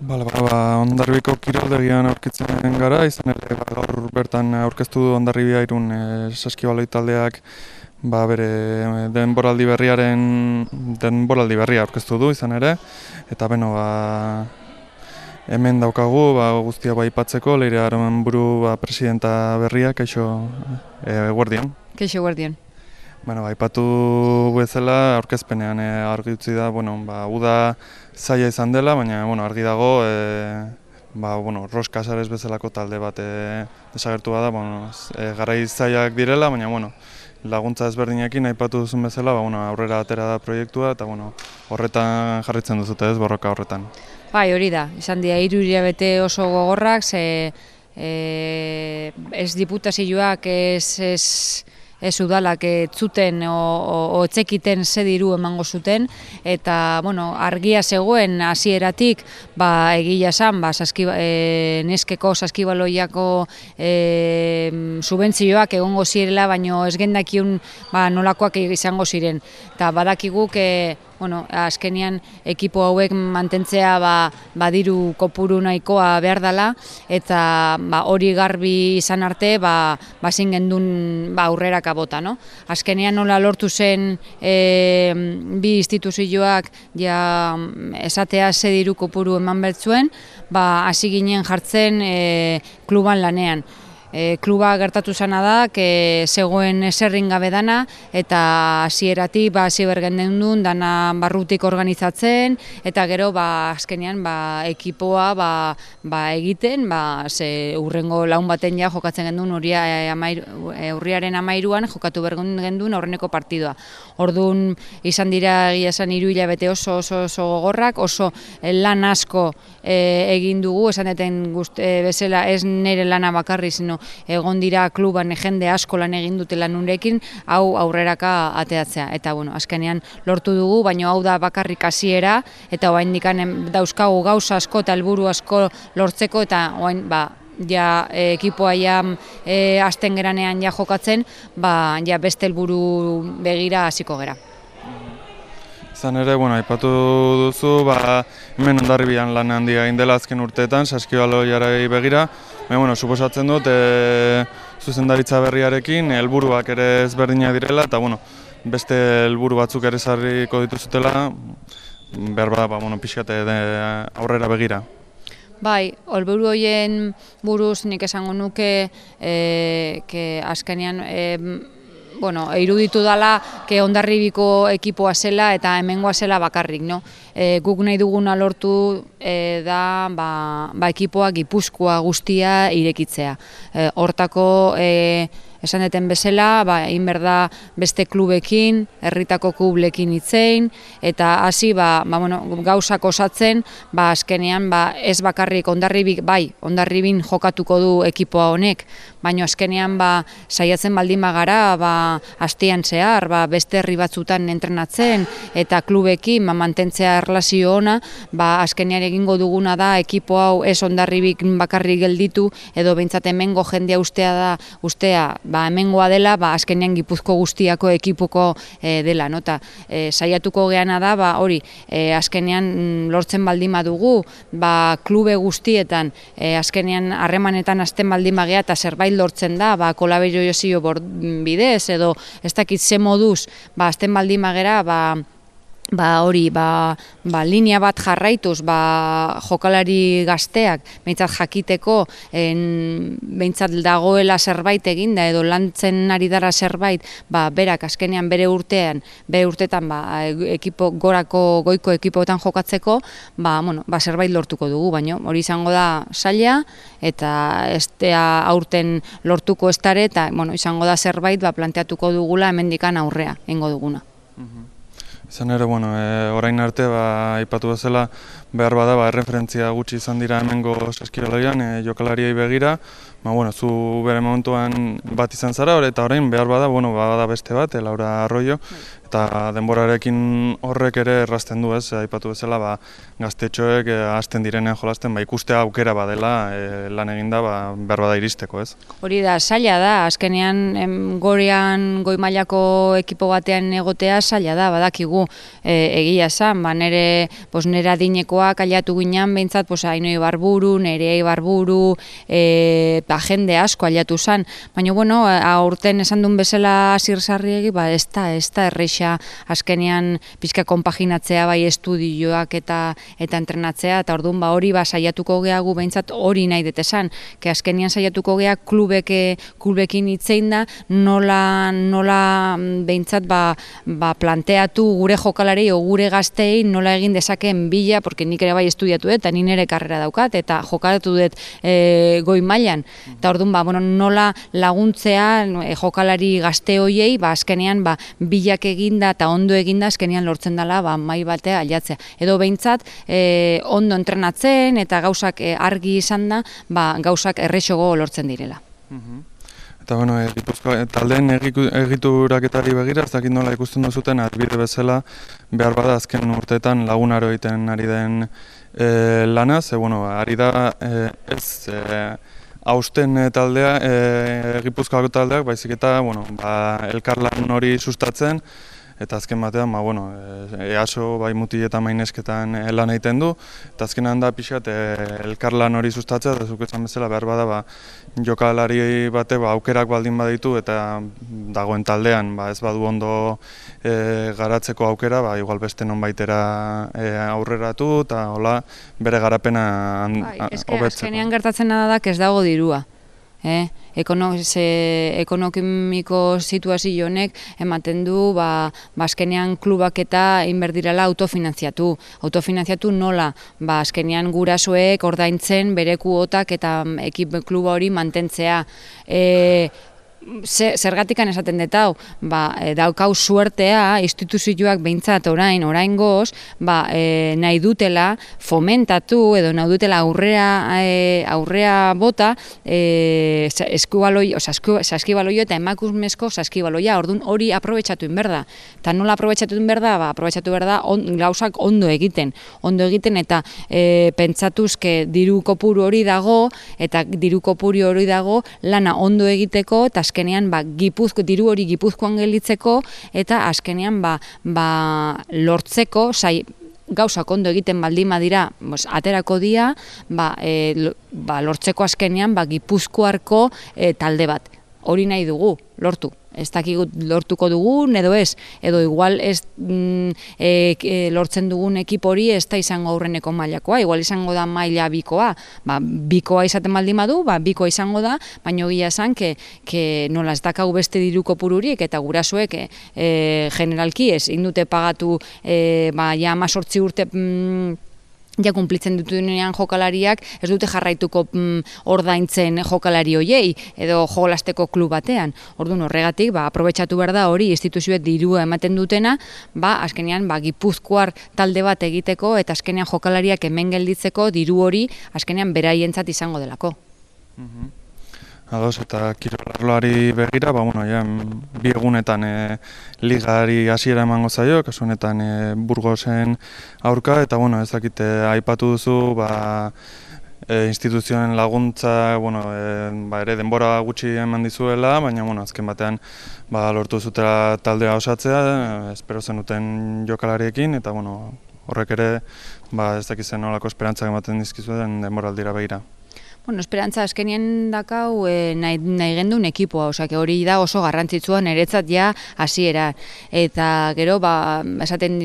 Bala, ba, ba, ondarbiko kiroldegian aurkitzen gara, izan ere ba, gaur bertan aurkeztu du ondarribia irun e, saskibaloi taldeak ba, bere denboraldi berriaren denboraldi berria aurkeztu du izan ere, eta beno, ba, hemen daukagu ba, guztia bai patzeko, leire haromen buru ba, presidenta berria, kaixo e, guardian. Kaixo guardian. Bueno, aipatu bezala aurkezpenean e, argi utzi da, bueno, ba, uda zaila izan dela, baina bueno, argi dago e, ba, bueno, Ros Casares bezalako talde bat e, desagertu bada, bueno, e, garai zailak direla, baina bueno, laguntza ezberdinekin aipatu duzun bezala, ba, bueno, aurrera atera da proiektua eta bueno, horretan jarritzen duzute ez borroka horretan. Bai, hori da. Izan dira hiru bete oso gogorrak, ze e, ez diputazioak ez, ez ez udalak zuten o, etzekiten ze diru emango zuten. Eta bueno, argia zegoen hasieratik ba egia esan ba saski, e, neskeko saskibaloiako e, subentzioak egongo zirela baino ez gendakiun ba nolakoak izango ziren. Eta badakiguk e, bueno, azkenian ekipo hauek mantentzea ba, badiru kopuru nahikoa behar dela eta ba, hori garbi izan arte ba, bazin gendun ba, aurrera kabota. No? Azkenean nola lortu zen e, bi instituzioak ja, esatea ze diru kopuru eman bertzuen, ba, hasi ginen jartzen e, kluban lanean e, kluba gertatu zana da, ke zegoen eserrin gabe dana, eta hasieratik ba, hasi bergen duen dana barrutik organizatzen, eta gero ba, azkenean ba, ekipoa ba, ba, egiten, ba, ze urrengo laun baten ja jokatzen gendun urria, e, e, urriaren amairuan jokatu bergen gendun aurreneko partidua. Orduan izan dira egia esan hiru hilabete oso oso oso gogorrak, oso lan asko e, egin dugu, esan deten guzti, bezala ez nire lana bakarri, sino egon dira kluban jende asko lan egin dute lanurekin, hau aurreraka ateatzea. Eta bueno, azkenean lortu dugu, baina hau da bakarrik hasiera eta orain dauzkagu gauza asko eta helburu asko lortzeko eta orain ba ja e, ekipoa ja e, asten geranean ja jokatzen, ba ja beste helburu begira hasiko gera. Zan ere, bueno, aipatu duzu, ba, hemen ondarribian lan handia egin dela azken urteetan, saskibalo jarrai begira. Baina, bueno, suposatzen dut, e, zuzendaritza berriarekin, helburuak ere ezberdinak direla, eta, bueno, beste helburu batzuk ere zarriko dituzutela, behar bada, ba, bueno, pixkate aurrera begira. Bai, olburu horien buruz nik esango nuke, e, azkenean, e, bueno, iruditu dala ke ondarribiko ekipoa zela eta hemengoa zela bakarrik, no? E, guk nahi duguna lortu e, da ba, ba ekipoa gipuzkoa guztia irekitzea. E, hortako e, esan deten bezala, ba, inberda beste klubekin, herritako klublekin itzein, eta hasi ba, ba, bueno, gauzak osatzen, ba, azkenean ba, ez bakarrik ondarribik, bai, ondarribin jokatuko du ekipoa honek, baina azkenean ba, saiatzen baldin bagara, ba, astean zehar, ba, beste herri batzutan entrenatzen, eta klubekin ba, mantentzea erlazio ona, ba, azkenean egingo duguna da, ekipo hau ez ondarribik bakarrik gelditu, edo behintzat hemengo jendea ustea da, ustea, ba, hemengoa dela, ba, azkenean gipuzko guztiako ekipuko e, dela, nota. E, saiatuko geana da, ba, hori, e, azkenean mm, lortzen baldin badugu, ba, klube guztietan, e, azkenean harremanetan azten baldin bagea, eta zerbait lortzen da, ba, kolaberio jozio bidez, edo ez dakit ze moduz, ba, azten baldin bagera, ba, ba hori ba, ba, linea bat jarraituz ba, jokalari gazteak behintzat jakiteko en, behintzat dagoela zerbait eginda edo lantzen ari dara zerbait ba, berak azkenean bere urtean bere urtetan ba, ekipo gorako goiko ekipoetan jokatzeko ba, bueno, ba, zerbait lortuko dugu baino hori izango da saia eta estea aurten lortuko estare eta bueno, izango da zerbait ba, planteatuko dugula hemendikan aurrea ingo duguna. Mhm. Izan ere, bueno, e, orain arte, ba, ipatu bezala, behar bada, ba, erreferentzia gutxi izan dira hemengo saskiraloian, e, jokalariei begira, ba, bueno, zu bere momentuan bat izan zara, eta orain behar bada, bueno, bada beste bat, e, Laura Arroio, eta denborarekin horrek ere errazten du ez, aipatu bezala ba, gaztetxoek e, hasten direnean jolasten, ba, ikustea aukera badela e, lan eginda ba, behar bada iristeko ez. Hori da, saila da, azkenean em, gorean goi mailako ekipo batean egotea saila da, badakigu e, egia esan, ba, nere, bos, nera gehiagoak aliatu ginean, behintzat, pues, hainoi barburu, nereai barburu, e, ba, jende asko aliatu zen. Baina, bueno, aurten esan duen bezala zirzarriegi, ba, ez da, ez da erreixa azkenean pixka konpaginatzea bai estudioak eta eta entrenatzea, eta orduan ba, hori ba, saiatuko gehagu behintzat hori nahi detesan, ke azkenean saiatuko geha klubeke, klubekin itzein da, nola, nola mm, behintzat ba, ba, planteatu gure jokalari o gure gaztei nola egin dezakeen bila, porque nik ere bai estudiatu dut, eta ni nire karrera daukat, eta jokalatu dut e, goi mailan. Eta orduan, ba, bueno, nola laguntzea e, jokalari gazte hoiei, ba, azkenean, ba, bilak eginda eta ondo eginda, azkenean lortzen dela, ba, mai batea aliatzea. Edo behintzat, e, ondo entrenatzen, eta gauzak e, argi izan da, ba, gauzak errexogo lortzen direla. Mhm. Eta bueno, e, Gipuzkoa, taldeen egituraketari begira, ez dakit nola ikusten duzuten, adibide bezala, behar bada azken urteetan lagunaro egiten ari den e, lana, ze bueno, ari da e, ez e, hausten taldea, e, Gipuzkoako taldeak, baizik eta bueno, ba, elkarlan hori sustatzen, eta azken batean, ba, bueno, EASO bai muti eta mainesketan eh, lan egiten du, eta azkenan da pixat e, elkarlan hori sustatzea, eta zuk esan bezala behar bada, ba, jokalari bate ba, aukerak baldin baditu, eta dagoen taldean, ba, ez badu ondo e, garatzeko aukera, ba, igual beste non baitera e, aurreratu, eta hola, bere garapena hobetzeko. Bai, azkenean gertatzen da da, ez dago dirua eh? ekonomiko situazio honek ematen du ba, ba, klubak eta inberdirala autofinantziatu. Autofinantziatu nola, ba, azkenean gurasoek ordaintzen bere kuotak eta ekip kluba hori mantentzea. E, zergatikan esaten dut hau, ba, e, daukau suertea instituzioak behintzat orain, orain goz, ba, e, nahi dutela fomentatu edo nahi dutela aurrea, e, aurrea bota e, eskubaloi, oza, saskibaloio eta emakumezko saskibaloia, orduan hori aprobetsatu inberda. Eta nola aprobetsatu inberda, ba, aprobetsatu berda on, gauzak ondo egiten. Ondo egiten eta e, pentsatuzke diru kopuru hori dago eta diru kopuru hori dago lana ondo egiteko eta azkenean ba, gipuzko, diru hori gipuzkoan gelitzeko eta azkenean ba, ba, lortzeko, sai, gauzak ondo egiten baldin badira, bos, aterako dia, ba, e, ba, lortzeko azkenean ba, gipuzkoarko e, talde bat. Hori nahi dugu, lortu ez dakigut lortuko dugun edo ez, edo igual ez mm, e, e, lortzen dugun ekip hori ez da izango aurreneko mailakoa, igual izango da maila bikoa, ba, bikoa izaten baldin badu, ba, bikoa izango da, baina gila esan, ke, ke nola ez dakau beste diruko pururik, eta gurasoek e, generalki ez, indute pagatu e, ba, ja urte mm, ja kumplitzen dutunean jokalariak ez dute jarraituko mm, ordaintzen jokalari hoiei edo jolasteko klub batean. Orduan horregatik ba aprobetxatu behar da hori instituzioek dirua ematen dutena, ba azkenean ba Gipuzkoar talde bat egiteko eta azkenean jokalariak hemen gelditzeko diru hori azkenean beraientzat izango delako. Mm Ados, eta kirolarloari begira, ba, bueno, ja, bi egunetan e, ligari hasiera emango zaio, kasu honetan e, Burgosen aurka, eta bueno, ez dakite aipatu duzu, ba, e, instituzioen laguntza, bueno, e, ba, ere denbora gutxi eman dizuela, baina bueno, azken batean ba, lortu zutela taldea osatzea, espero zenuten jokalariekin, eta bueno, horrek ere ba, ez dakitzen nolako esperantzak ematen dizkizuen denboraldira behira. Bueno, esperantza azkenien dakau e, nahi, nahi gendun ekipoa, osea, hori da oso garrantzitsua niretzat ja hasiera eta gero ba esaten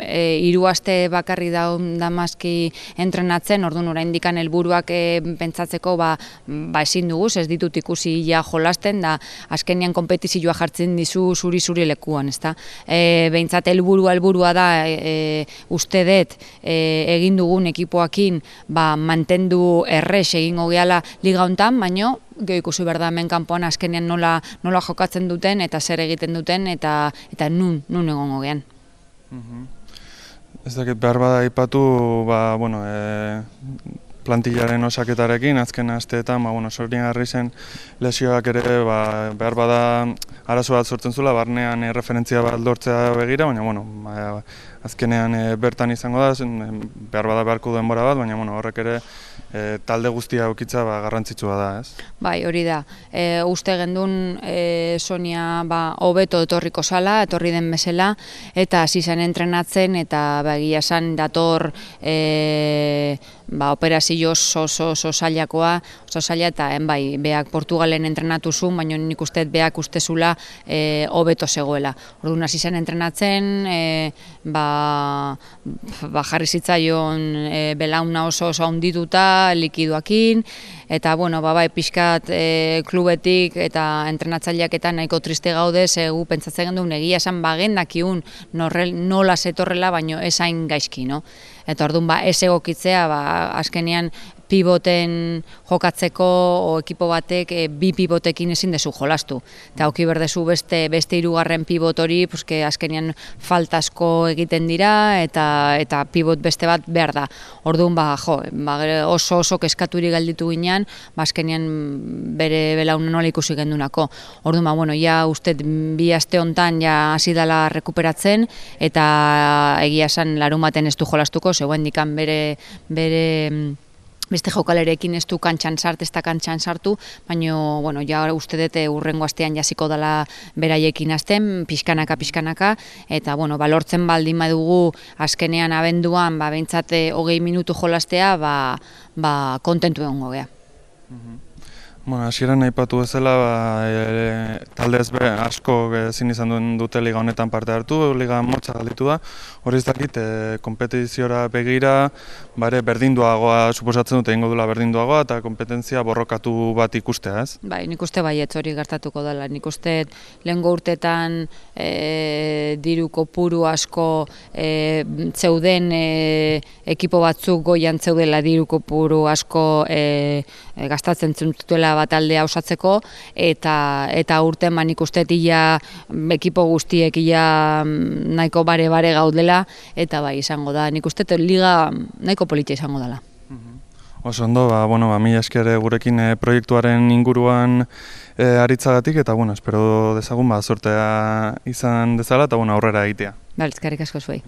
e, hiru aste bakarri da damazki entrenatzen, ordun oraindikan helburuak e, pentsatzeko ba, ba ezin dugu, ez ditut ikusi ja jolasten da azkenian konpetizioa jartzen dizu zuri zuri lekuan, ezta? Eh, beintzat helburua helburua da e, uste dut e, egin dugun ekipoakin ba, mantendu erres egin egongo gehala liga hontan, baino geho ikusi behar da hemen kanpoan azkenean nola, nola jokatzen duten eta zer egiten duten eta eta nun, nun egongo gean. Mm Ez dakit behar bada ipatu, ba, bueno, e, plantillaren osaketarekin, azken asteetan, ba, bueno, harri zen lesioak ere, ba, behar bada arazo bat sortzen zula, barnean referentzia bat lortzea begira, baina, bueno, ba, azkenean e, bertan izango da, zen, behar bada beharko denbora bat, baina bueno, horrek ere e, talde guztia okitza ba, garrantzitsua da, ez? Bai, hori da. E, uste gendun e, Sonia ba, hobeto etorriko sala, etorri den bezala, eta hasi zen entrenatzen, eta ba, egia dator e, ba, operazio oso, oso, zailakoa, oso zaila, eta en, bai, beak Portugalen entrenatu zuen, baina nik uste beak ustezula e, hobeto zegoela. Orduan hasi zen entrenatzen, e, ba, ba, jarri zitzaion e, belauna oso oso ondituta, likiduakin, eta bueno, ba, bai, pixkat e, klubetik eta entrenatzaileak eta nahiko triste gaude, zegu pentsatzen gendu, negia esan bagen dakiun nola zetorrela, baino esain gaizki, no? Eta orduan, ba, ez egokitzea, ba, azkenean pivoten jokatzeko o ekipo batek e, bi pivotekin ezin dezu jolastu. Eta auki berdezu beste beste hirugarren pivot hori, puske azkenean faltasko egiten dira eta eta pivot beste bat behar da. Orduan ba, jo, ba, oso oso keskaturi galditu ginean, ba azkenean bere belaun nola ikusi gendunako. Orduan ba, bueno, ja uste bi aste hontan ja hasi dela rekuperatzen eta egia esan larumaten ez du jolastuko, zegoen dikan bere bere beste jokalerekin ez du kantxan sart, ez da kantxan sartu, baina, bueno, ja uste dute urrengo astean jasiko dela beraiekin azten, pixkanaka, pixkanaka, eta, bueno, balortzen baldin badugu azkenean abenduan, ba, bentsate hogei minutu jolastea, ba, ba, kontentu egon gogea. Mhm. Bueno, hasieran aipatu bezala, ba, e, talde ez be, asko ezin izan duen dute liga honetan parte hartu, liga motza galditu da. Hori ez dakit, e, kompetiziora begira, bare, berdinduagoa, suposatzen dute ingo dula berdinduagoa, eta kompetentzia borrokatu bat ikustea, ez? Bai, nik uste bai hori gertatuko dela. Nik uste lehen urtetan e, diru kopuru asko e, zeuden e, ekipo batzuk goian zeudela diru kopuru asko e, e, gastatzen bat aldea osatzeko eta eta urten ba ikuste ia ekipo guztiek ia mm, nahiko bare bare gaudela eta bai izango da nik liga nahiko politia izango dela mhm. Oso ondo, ba, bueno, ba, mila esker gurekin e, proiektuaren inguruan e, aritzagatik, eta, bueno, espero dezagun, ba, sortea izan dezala, eta, bueno, aurrera egitea. Bale, eskerrik asko zuei.